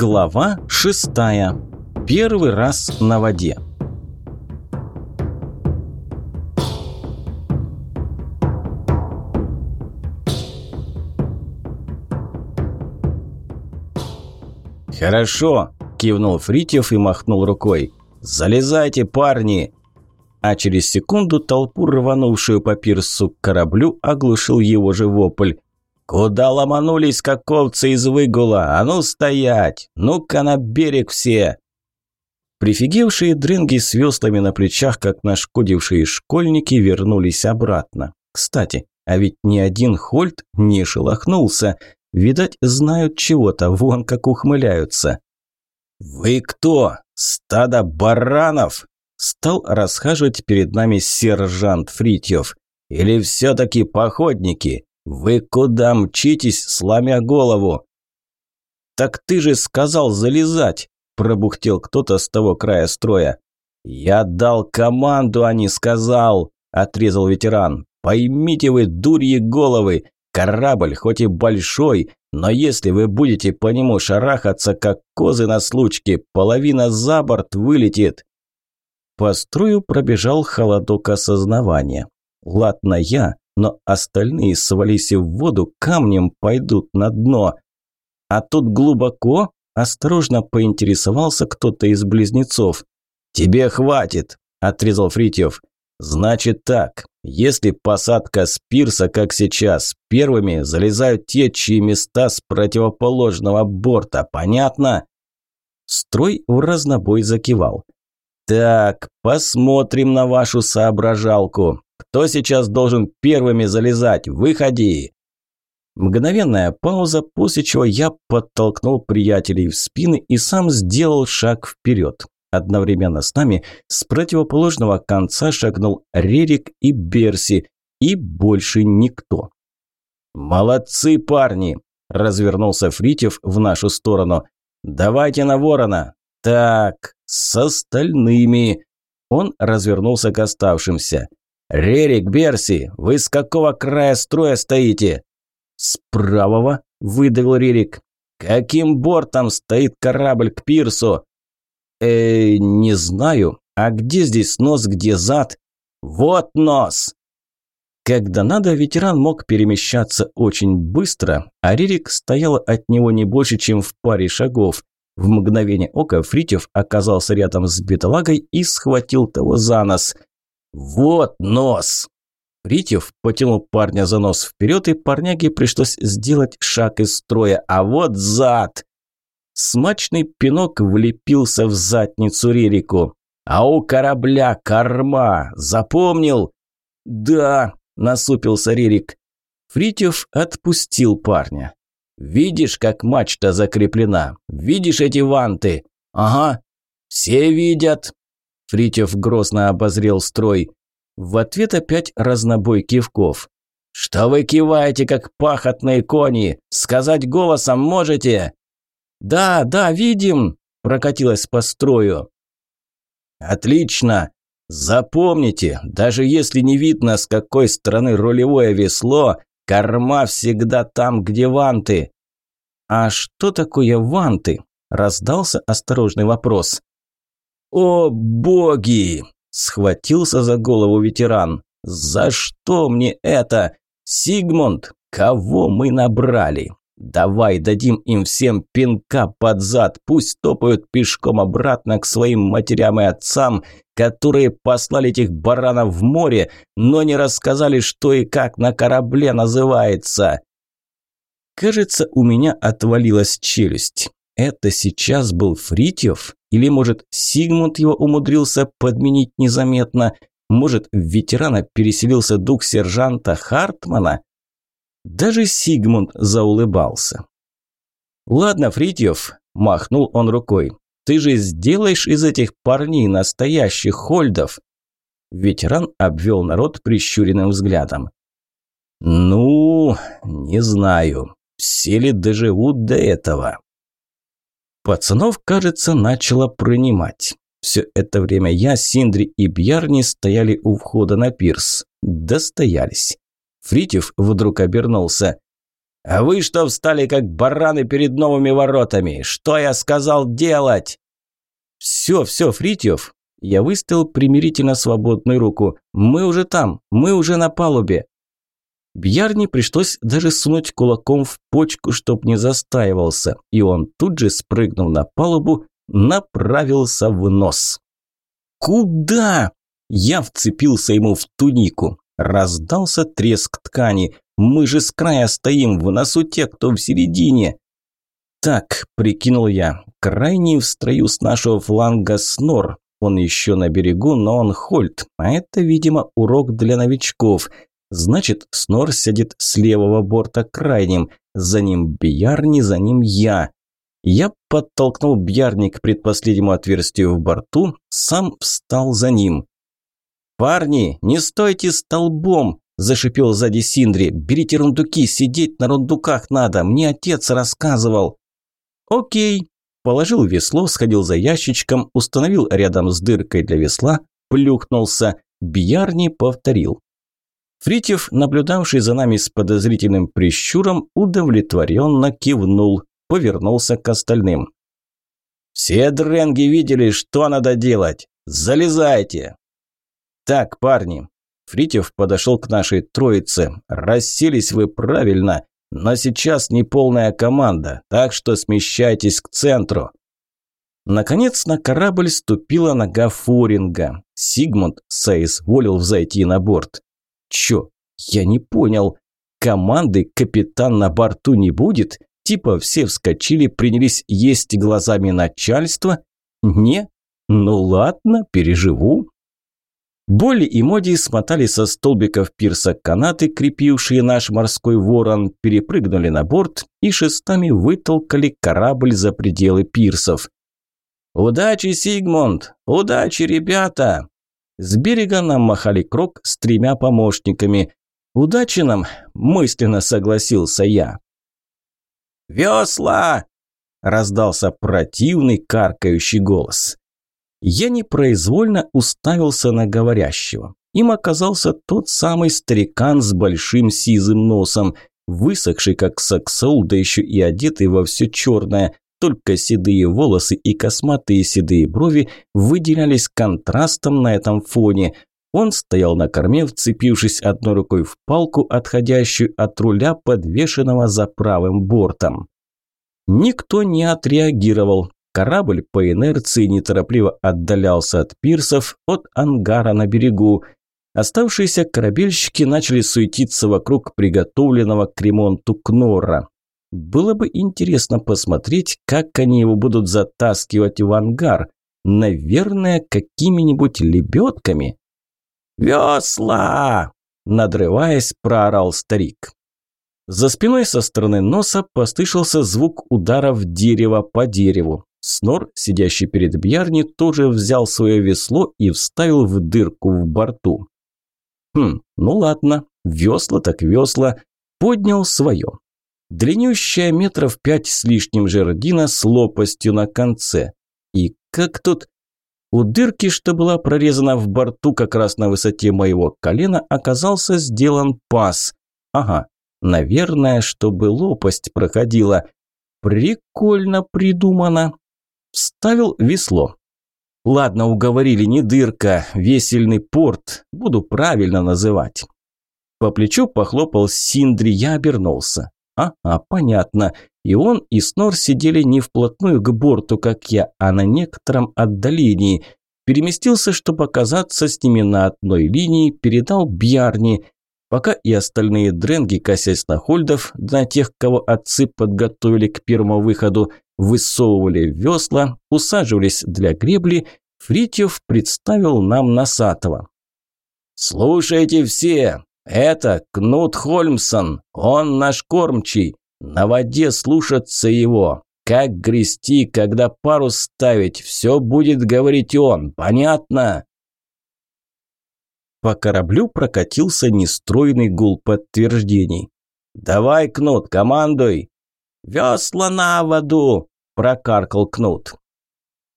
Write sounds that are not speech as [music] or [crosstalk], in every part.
Глава шестая. Первый раз на воде. «Хорошо!» – кивнул Фритьев и махнул рукой. «Залезайте, парни!» А через секунду толпу, рванувшую по пирсу к кораблю, оглушил его же вопль. «Куда ломанулись, как овцы из выгула? А ну стоять! Ну-ка на берег все!» Прифигевшие дрынги с веслами на плечах, как нашкодившие школьники, вернулись обратно. Кстати, а ведь ни один Хольт не шелохнулся. Видать, знают чего-то, вон как ухмыляются. «Вы кто? Стадо баранов?» Стал расхаживать перед нами сержант Фритьев. «Или все-таки походники? Вы куда мчитесь, сломя голову?» «Так ты же сказал залезать!» – пробухтел кто-то с того края строя. «Я дал команду, а не сказал!» – отрезал ветеран. «Поймите вы, дурьи головы, Корабль хоть и большой, но если вы будете по нему шарахаться, как козы на случке, половина за борт вылетит. По строю пробежал холодок осознавания. Ладно я, но остальные, свались в воду, камнем пойдут на дно. А тут глубоко, осторожно поинтересовался кто-то из близнецов. «Тебе хватит», – отрезал Фритьев. «Значит так, если посадка с пирса, как сейчас, первыми залезают те, чьи места с противоположного борта, понятно?» Строй в разнобой закивал. «Так, посмотрим на вашу соображалку. Кто сейчас должен первыми залезать? Выходи!» Мгновенная пауза, после чего я подтолкнул приятелей в спины и сам сделал шаг вперед. Одновременно с нами с противоположного конца шагнул Рерик и Берси, и больше никто. «Молодцы, парни!» – развернулся Фритьев в нашу сторону. «Давайте на ворона!» «Так, с остальными!» Он развернулся к оставшимся. «Рерик, Берси, вы с какого края строя стоите?» «С правого», – выдавил Рерик. «Каким бортом стоит корабль к пирсу?» э не знаю. А где здесь нос, где зад? Вот нос!» Когда надо, ветеран мог перемещаться очень быстро, а Ририк стоял от него не больше, чем в паре шагов. В мгновение ока Фритьев оказался рядом с бедолагой и схватил того за нос. «Вот нос!» Фритьев потянул парня за нос вперед, и парняге пришлось сделать шаг из строя. «А вот зад!» Смачный пинок влепился в задницу Рерику. «А у корабля корма! Запомнил?» «Да», – насупился Рерик. Фритьев отпустил парня. «Видишь, как мачта закреплена? Видишь эти ванты?» «Ага». «Все видят». Фритьев грозно обозрел строй. В ответ опять разнобой кивков. «Что вы киваете, как пахотные кони? Сказать голосом можете?» «Да, да, видим!» – прокатилась по строю. «Отлично! Запомните, даже если не видно, с какой стороны рулевое весло, корма всегда там, где ванты». «А что такое ванты?» – раздался осторожный вопрос. «О, боги!» – схватился за голову ветеран. «За что мне это? Сигмунд, кого мы набрали? Давай дадим им всем пинка под зад, пусть топают пешком обратно к своим матерям и отцам, которые послали этих баранов в море, но не рассказали, что и как на корабле называется. Кажется, у меня отвалилась челюсть. Это сейчас был Фритьев? Или, может, Сигмунд его умудрился подменить незаметно? Может, в ветерана переселился дух сержанта Хартмана? Даже Сигмунд заулыбался. «Ладно, Фритьев», – махнул он рукой, – «ты же сделаешь из этих парней настоящих хольдов». Ветеран обвел народ прищуренным взглядом. «Ну, не знаю, все ли доживут до этого?» Пацанов, кажется, начало принимать. Все это время я, Синдри и Бьярни стояли у входа на пирс. Достоялись. Фритьев вдруг обернулся. А вы что встали, как бараны перед новыми воротами? Что я сказал делать?» «Все, все, Фритьев!» Я выставил примирительно свободную руку. «Мы уже там, мы уже на палубе!» Бьярни пришлось даже сунуть кулаком в почку, чтоб не застаивался, и он тут же, спрыгнул на палубу, направился в нос. «Куда?» Я вцепился ему в тунику. Раздался треск ткани. «Мы же с края стоим, в носу те, кто в середине!» «Так», – прикинул я, – крайний в строю с нашего фланга Снор. Он еще на берегу, но он Хольт, а это, видимо, урок для новичков. Значит, Снор сядет с левого борта крайним, за ним Бьярни, за ним я. Я подтолкнул Бьярни к предпоследнему отверстию в борту, сам встал за ним. «Парни, не стойте столбом!» – зашипел сзади Синдри. «Берите рундуки, сидеть на рундуках надо, мне отец рассказывал». «Окей». Положил весло, сходил за ящичком, установил рядом с дыркой для весла, плюхнулся. Бьярни повторил. Фритьев, наблюдавший за нами с подозрительным прищуром, удовлетворенно кивнул, повернулся к остальным. «Все дренги видели, что надо делать. Залезайте!» «Так, парни!» Фритьев подошел к нашей троице. «Расселись вы правильно. Но сейчас не полная команда, так что смещайтесь к центру. Наконец на корабль ступила нога Фуринга. Сигмунд соизволил взойти на борт. Чё? Я не понял. Команды капитан на борту не будет? Типа все вскочили, принялись есть глазами начальства? Не? Ну ладно, переживу. Болли и Моди смотали со столбиков пирса канаты, крепившие наш морской ворон, перепрыгнули на борт и шестами вытолкали корабль за пределы пирсов. «Удачи, Сигмунд! Удачи, ребята!» С берега нам махали крок с тремя помощниками. «Удачи нам!» – мысленно согласился я. «Весла!» – раздался противный каркающий голос. Я непроизвольно уставился на говорящего. Им оказался тот самый старикан с большим сизым носом, высохший как саксоул, да еще и одетый во все черное. Только седые волосы и косматые седые брови выделялись контрастом на этом фоне. Он стоял на корме, вцепившись одной рукой в палку, отходящую от руля, подвешенного за правым бортом. Никто не отреагировал, Корабль по инерции неторопливо отдалялся от пирсов, от ангара на берегу. Оставшиеся корабельщики начали суетиться вокруг приготовленного к ремонту Кнора. Было бы интересно посмотреть, как они его будут затаскивать в ангар. Наверное, какими-нибудь лебедками. «Весла!» – надрываясь, проорал старик. За спиной со стороны носа послышался звук ударов дерева по дереву. Снор, сидящий перед Бьярни, тоже взял свое весло и вставил в дырку в борту. Хм, ну ладно, весла так весла. Поднял свое. Длиннющая метров пять с лишним жердина с лопастью на конце. И как тут... У дырки, что была прорезана в борту как раз на высоте моего колена, оказался сделан паз. Ага, наверное, чтобы лопасть проходила. Прикольно придумано. Вставил весло. Ладно, уговорили, не дырка, весельный порт, буду правильно называть. По плечу похлопал Синдри, я обернулся. А, а, понятно. И он, и Снор сидели не вплотную к борту, как я, а на некотором отдалении. Переместился, чтобы оказаться с ними на одной линии, передал Бьярни. Пока и остальные дренги, косясь на хольдов, на тех, кого отцы подготовили к первому выходу, высовывали весла, усаживались для гребли, Фритьев представил нам Носатого. «Слушайте все, это Кнут Хольмсон, он наш кормчий, на воде слушаться его, как грести, когда парус ставить, все будет говорить он, понятно?» По кораблю прокатился нестройный гул подтверждений. «Давай, Кнут, командуй!» «Весла на воду!» прокаркал Кнут.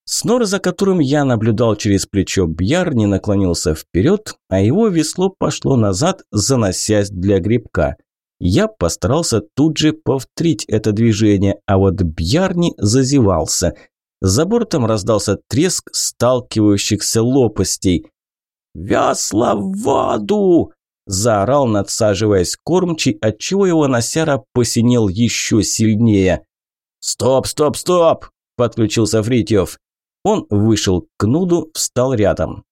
Снор, за которым я наблюдал через плечо Бьяр, не наклонился вперед, а его весло пошло назад, заносясь для грибка. Я постарался тут же повторить это движение, а вот Бьярни зазевался. За бортом раздался треск сталкивающихся лопастей. «Весла в воду!» – заорал, надсаживаясь кормчий, отчего его носяра посинел еще сильнее. «Стоп, стоп, стоп!» – подключился Фритьев. Он вышел к Нуду, встал рядом.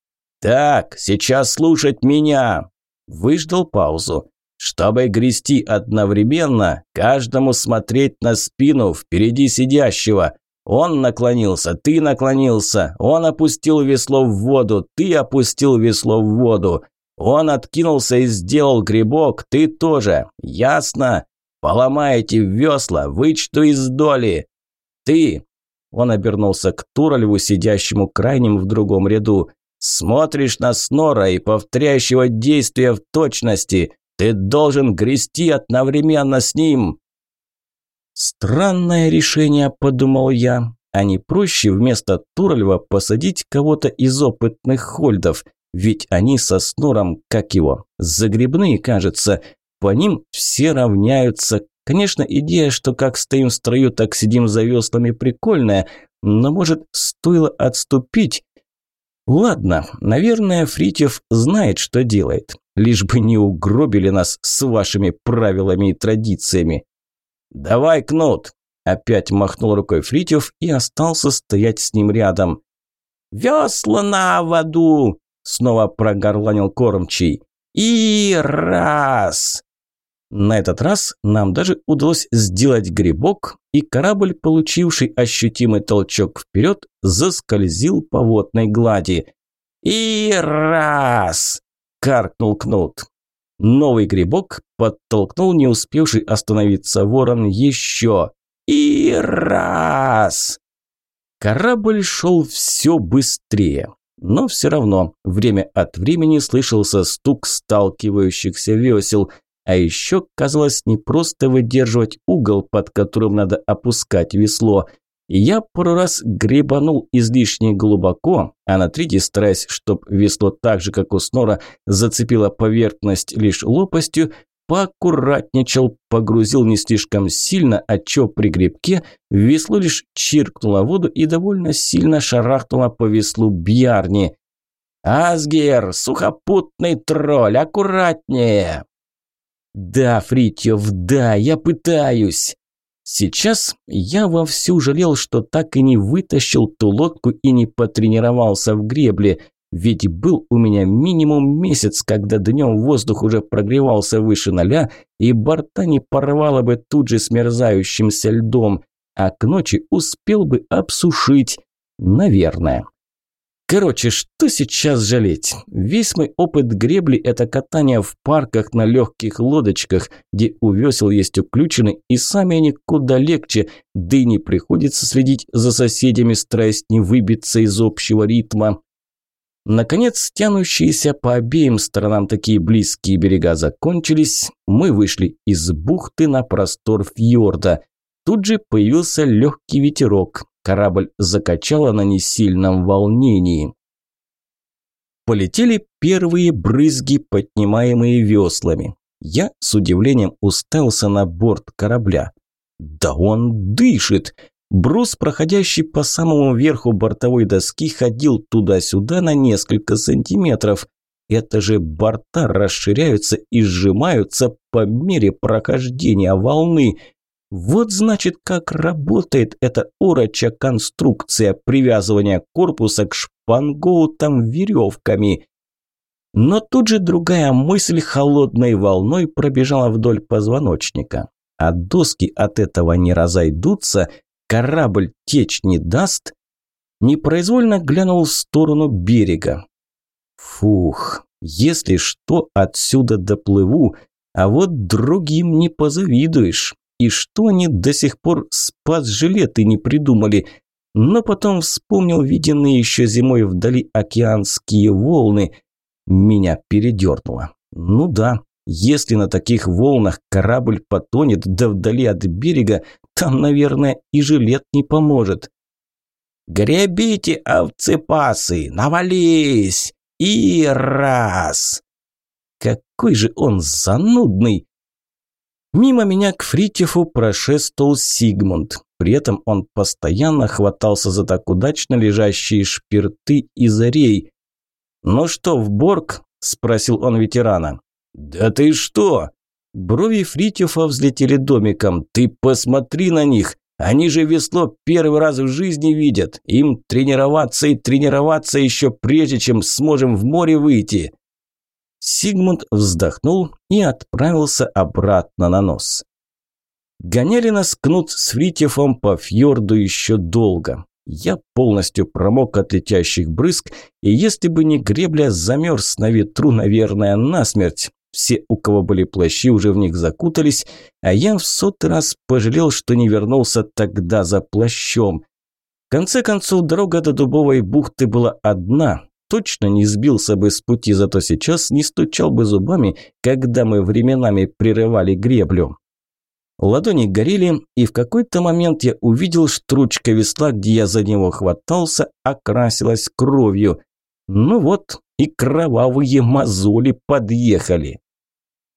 «Так, сейчас слушать меня!» Выждал паузу. Чтобы грести одновременно, каждому смотреть на спину впереди сидящего. Он наклонился, ты наклонился, он опустил весло в воду, ты опустил весло в воду. Он откинулся и сделал грибок, ты тоже. Ясно? Поломаете весла, вычту из доли. Ты, он обернулся к Туральву, сидящему крайним в другом ряду. Смотришь на Снора и повторяющего действия в точности. Ты должен грести одновременно с ним!» «Странное решение», – подумал я. «А не проще вместо Туральва посадить кого-то из опытных хольдов? Ведь они со Снором, как его, загребные, кажется. По ним все равняются. Конечно, идея, что как стоим в строю, так сидим за веслами, прикольная. Но, может, стоило отступить?» Ладно, наверное, Фритьев знает, что делает лишь бы не угробили нас с вашими правилами и традициями. «Давай, Кнут!» – опять махнул рукой Фритьев и остался стоять с ним рядом. «Весла на воду!» – снова прогорланил кормчий. «И раз!» На этот раз нам даже удалось сделать грибок, и корабль, получивший ощутимый толчок вперед, заскользил по водной глади. «И раз!» каркнул Кнут. Новый грибок подтолкнул не успевший остановиться ворон еще. И раз! Корабль шел все быстрее. Но все равно время от времени слышался стук сталкивающихся весел, а еще казалось не просто выдерживать угол, под которым надо опускать весло – я пару раз гребанул излишне глубоко, а на третий, стараясь, чтоб весло так же, как у снора, зацепило поверхность лишь лопастью, поаккуратничал, погрузил не слишком сильно, отчего при гребке весло лишь чиркнуло воду и довольно сильно шарахнуло по веслу Бьярни. «Асгер, сухопутный тролль, аккуратнее!» «Да, Фритьев, да, я пытаюсь!» Сейчас я вовсю жалел, что так и не вытащил ту лодку и не потренировался в гребле, ведь был у меня минимум месяц, когда днем воздух уже прогревался выше ноля, и борта не порвало бы тут же смерзающимся льдом, а к ночи успел бы обсушить, наверное. Короче, что сейчас жалеть? Весь мой опыт гребли – это катание в парках на легких лодочках, где у весел есть уключены, и сами они куда легче, да и не приходится следить за соседями, стараясь не выбиться из общего ритма. Наконец, тянущиеся по обеим сторонам такие близкие берега закончились, мы вышли из бухты на простор фьорда. Тут же появился легкий ветерок, Корабль закачало на несильном волнении. Полетели первые брызги, поднимаемые веслами. Я с удивлением уставился на борт корабля. Да он дышит! Брус, проходящий по самому верху бортовой доски, ходил туда-сюда на несколько сантиметров. Это же борта расширяются и сжимаются по мере прохождения волны. Вот значит, как работает эта уроча конструкция привязывания корпуса к шпангоутам веревками. Но тут же другая мысль холодной волной пробежала вдоль позвоночника. А доски от этого не разойдутся, корабль течь не даст. Непроизвольно глянул в сторону берега. Фух, если что, отсюда доплыву, а вот другим не позавидуешь. И что они до сих пор спас-жилеты не придумали? Но потом вспомнил виденные еще зимой вдали океанские волны. Меня передернуло. Ну да, если на таких волнах корабль потонет, да вдали от берега, там, наверное, и жилет не поможет. «Гребите, овцепасы, навались!» И раз! Какой же он занудный! Мимо меня к Фритьефу прошествовал Сигмунд. При этом он постоянно хватался за так удачно лежащие шпирты и зарей. «Ну что, в Борг?» – спросил он ветерана. «Да ты что?» Брови Фритьефа взлетели домиком. «Ты посмотри на них! Они же весло первый раз в жизни видят. Им тренироваться и тренироваться еще прежде, чем сможем в море выйти». Сигмунд вздохнул и отправился обратно на нос. Гоняли нас Кнут с Фритьефом по фьорду еще долго. Я полностью промок от летящих брызг, и если бы не гребля, замерз на ветру, наверное, насмерть. Все, у кого были плащи, уже в них закутались, а я в сотый раз пожалел, что не вернулся тогда за плащом. В конце концов, дорога до Дубовой бухты была одна. Точно не сбился бы с пути, зато сейчас не стучал бы зубами, когда мы временами прерывали греблю. Ладони горели, и в какой-то момент я увидел, что ручка весла, где я за него хватался, окрасилась кровью. Ну вот, и кровавые мозоли подъехали.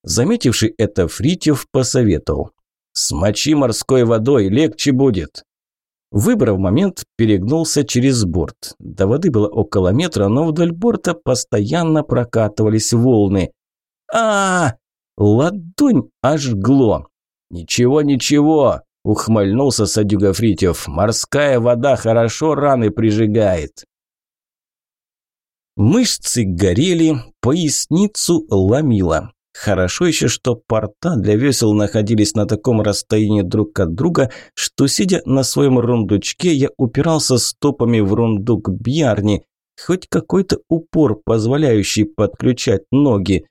Заметивший это, Фритьев посоветовал. «Смочи морской водой, легче будет». Выбрав момент, перегнулся через борт. До воды было около метра, но вдоль борта постоянно прокатывались волны. а, -а, -а Ладонь ожгло. «Ничего, ничего!» – ухмыльнулся Садюга Фритьев. «Морская вода хорошо раны прижигает». Мышцы горели, поясницу ломило. Хорошо еще, что порта для весел находились на таком расстоянии друг от друга, что, сидя на своем рундучке, я упирался стопами в рундук Бьярни, хоть какой-то упор, позволяющий подключать ноги.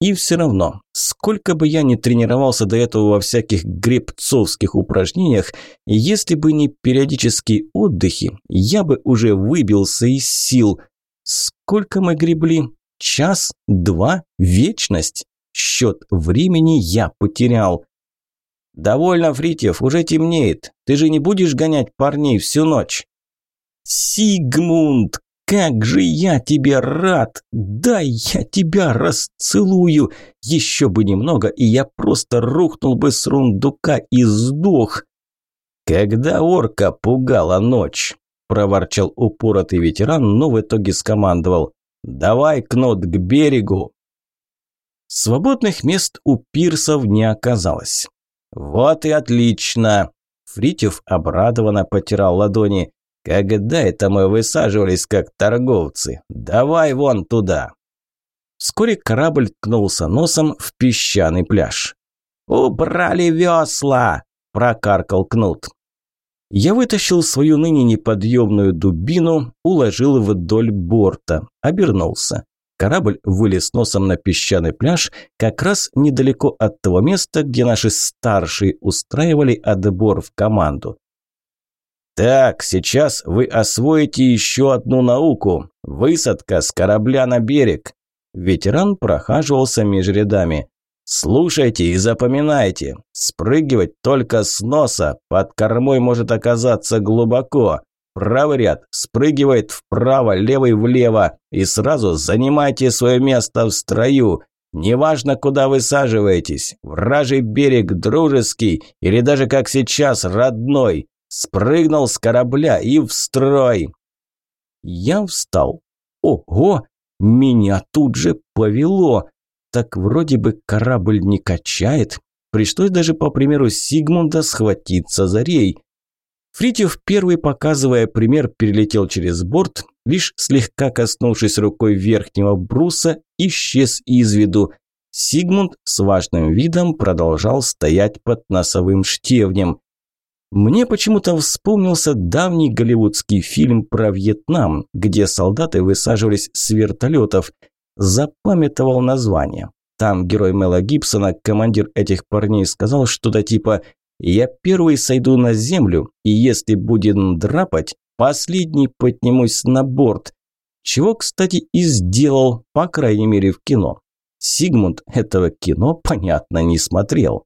И все равно, сколько бы я ни тренировался до этого во всяких гребцовских упражнениях, если бы не периодические отдыхи, я бы уже выбился из сил. Сколько мы гребли? Час? Два? Вечность? Счет времени я потерял. «Довольно, Фритьев, уже темнеет. Ты же не будешь гонять парней всю ночь?» «Сигмунд, как же я тебе рад! Дай я тебя расцелую! Еще бы немного, и я просто рухнул бы с рундука и сдох!» «Когда орка пугала ночь!» – проворчал упоротый ветеран, но в итоге скомандовал. «Давай, Кнот, к берегу!» Свободных мест у пирсов не оказалось. «Вот и отлично!» Фритьев обрадованно потирал ладони. Когда это мы высаживались как торговцы? Давай вон туда. Вскоре корабль ткнулся носом в песчаный пляж. «Убрали весла!» – прокаркал Кнут. Я вытащил свою ныне неподъемную дубину, уложил вдоль борта, обернулся. Корабль вылез носом на песчаный пляж, как раз недалеко от того места, где наши старшие устраивали отбор в команду. Так, сейчас вы освоите еще одну науку – высадка с корабля на берег. Ветеран прохаживался между рядами. Слушайте и запоминайте. Спрыгивать только с носа, под кормой может оказаться глубоко. Правый ряд спрыгивает вправо, левый влево и сразу занимайте свое место в строю. Неважно, куда высаживаетесь, вражий берег дружеский или даже как сейчас родной. Спрыгнул с корабля и в строй. Я встал. Ого, меня тут же повело. Так вроде бы корабль не качает. Пришлось даже по примеру Сигмунда схватиться за рей. Фритьев первый, показывая пример, перелетел через борт, лишь слегка коснувшись рукой верхнего бруса, исчез из виду. Сигмунд с важным видом продолжал стоять под носовым штевнем. Мне почему-то вспомнился давний голливудский фильм про Вьетнам, где солдаты высаживались с вертолетов. Запамятовал название. Там герой Мела Гибсона, командир этих парней, сказал что-то типа «Я первый сойду на землю, и если будем драпать, последний поднимусь на борт». Чего, кстати, и сделал, по крайней мере, в кино. Сигмунд этого кино, [laughs] понятно, не смотрел.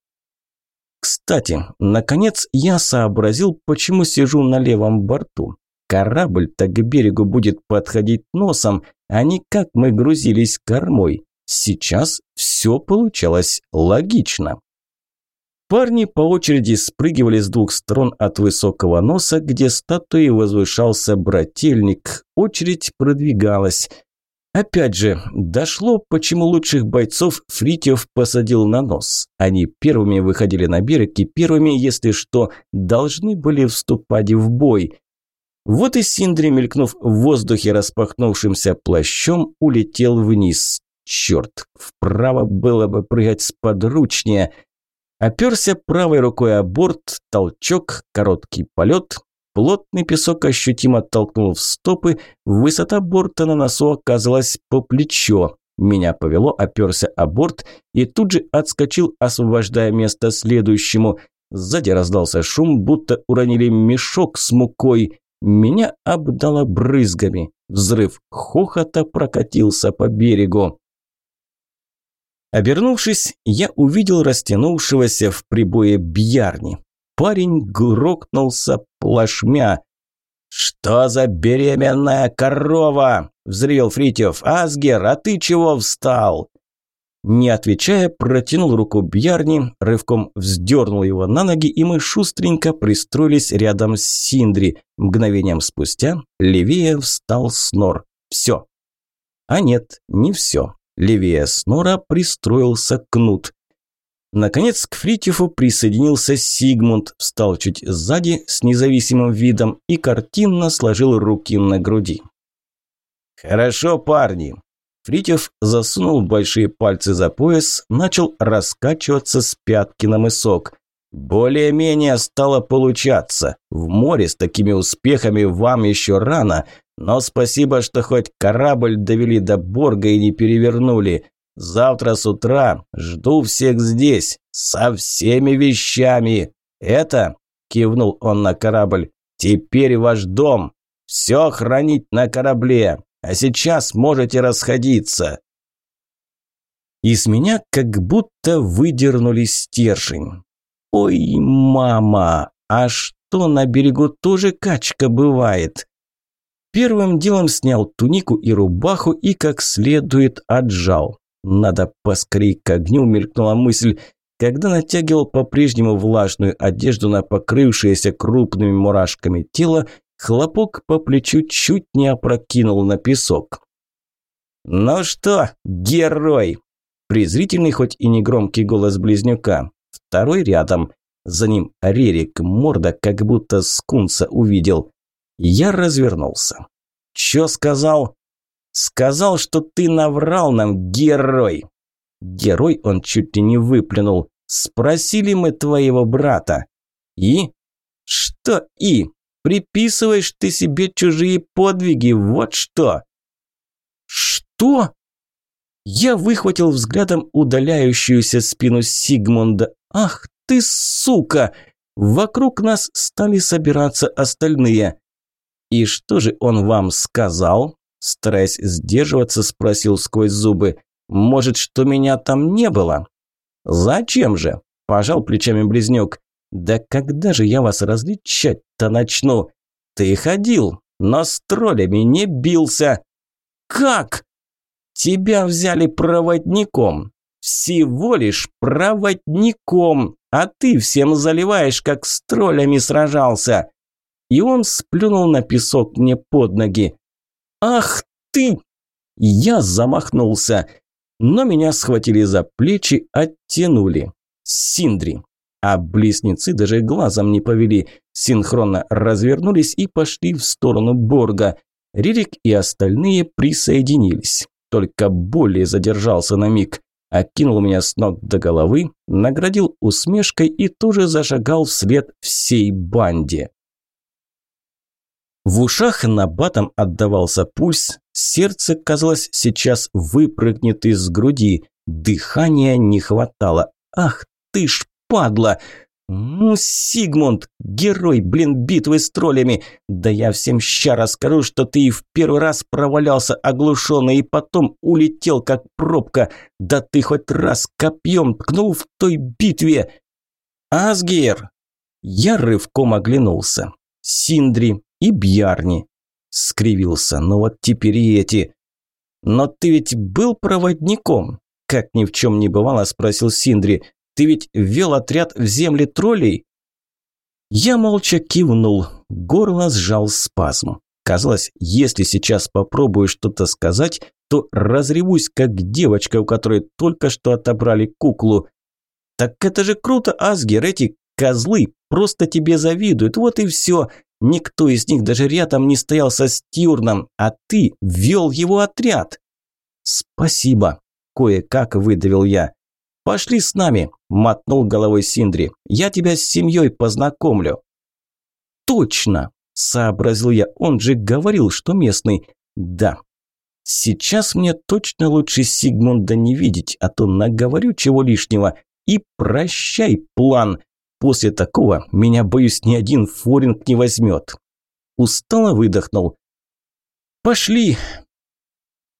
Кстати, наконец я сообразил, почему сижу на левом борту. Корабль-то к берегу будет подходить носом, а не как мы грузились кормой. Сейчас все получалось логично. Парни по очереди спрыгивали с двух сторон от высокого носа, где статуей возвышался брательник. Очередь продвигалась. Опять же, дошло, почему лучших бойцов Фритьев посадил на нос. Они первыми выходили на берег и первыми, если что, должны были вступать в бой. Вот и Синдри, мелькнув в воздухе распахнувшимся плащом, улетел вниз. Черт, вправо было бы прыгать сподручнее – Оперся правой рукой о борт, толчок, короткий полет. Плотный песок ощутимо толкнул в стопы, высота борта на носу оказалась по плечо. Меня повело, оперся о борт и тут же отскочил, освобождая место следующему. Сзади раздался шум, будто уронили мешок с мукой. Меня обдало брызгами. Взрыв хохота прокатился по берегу. Обернувшись, я увидел растянувшегося в прибое Бьярни. Парень грохнулся плашмя. «Что за беременная корова?» – взревел Фритьев. «Асгер, а ты чего встал?» Не отвечая, протянул руку Бьярни, рывком вздернул его на ноги, и мы шустренько пристроились рядом с Синдри. Мгновением спустя левее встал Снор. Все. А нет, не все. Левее Снора пристроился Кнут. Наконец к Фритьефу присоединился Сигмунд, встал чуть сзади с независимым видом и картинно сложил руки на груди. «Хорошо, парни!» Фритьев засунул большие пальцы за пояс, начал раскачиваться с пятки на мысок. «Более-менее стало получаться. В море с такими успехами вам еще рано, но спасибо, что хоть корабль довели до Борга и не перевернули. Завтра с утра жду всех здесь, со всеми вещами. Это, кивнул он на корабль, теперь ваш дом. Все хранить на корабле, а сейчас можете расходиться. Из меня как будто выдернули стержень. Ой, мама, а что на берегу тоже качка бывает? Первым делом снял тунику и рубаху и как следует отжал. Надо поскорей к огню, мелькнула мысль. Когда натягивал по-прежнему влажную одежду на покрывшееся крупными мурашками тело, хлопок по плечу чуть не опрокинул на песок. «Ну что, герой?» Презрительный, хоть и негромкий голос близнюка. Второй рядом. За ним Рерик, морда как будто скунса увидел. Я развернулся. «Чё сказал?» «Сказал, что ты наврал нам, герой!» Герой он чуть ли не выплюнул. «Спросили мы твоего брата». «И?» «Что «и»? Приписываешь ты себе чужие подвиги, вот что!» «Что?» Я выхватил взглядом удаляющуюся спину Сигмунда. «Ах ты, сука!» Вокруг нас стали собираться остальные. «И что же он вам сказал?» Стараясь сдерживаться, спросил сквозь зубы. «Может, что меня там не было?» «Зачем же?» – пожал плечами близнюк. «Да когда же я вас различать-то начну? Ты ходил, но с троллями не бился». «Как?» «Тебя взяли проводником. Всего лишь проводником, а ты всем заливаешь, как с троллями сражался и он сплюнул на песок мне под ноги. «Ах ты!» Я замахнулся, но меня схватили за плечи, оттянули. Синдри. А близнецы даже глазом не повели, синхронно развернулись и пошли в сторону Борга. Ририк и остальные присоединились. Только более задержался на миг. Окинул меня с ног до головы, наградил усмешкой и тоже зашагал вслед всей банде. В ушах на батом отдавался пульс, сердце, казалось, сейчас выпрыгнет из груди, дыхания не хватало. Ах ты ж падла! Ну, Сигмунд, герой, блин, битвы с троллями. Да я всем ща расскажу, что ты и в первый раз провалялся оглушенный и потом улетел, как пробка. Да ты хоть раз копьем ткнул в той битве. Асгер! Я рывком оглянулся. Синдри, и Бьярни. Скривился, ну вот теперь и эти. Но ты ведь был проводником? Как ни в чем не бывало, спросил Синдри. Ты ведь вел отряд в земли троллей?» Я молча кивнул, горло сжал спазм. Казалось, если сейчас попробую что-то сказать, то разревусь, как девочка, у которой только что отобрали куклу. «Так это же круто, Асгер, эти козлы просто тебе завидуют, вот и все. Никто из них даже рядом не стоял со Стюрном, а ты вел его отряд». «Спасибо», – кое-как выдавил я. «Пошли с нами», – мотнул головой Синдри. «Я тебя с семьей познакомлю». «Точно!» – сообразил я. Он же говорил, что местный. «Да, сейчас мне точно лучше Сигмунда не видеть, а то наговорю чего лишнего. И прощай, план. После такого меня, боюсь, ни один форинг не возьмет». Устало выдохнул. «Пошли,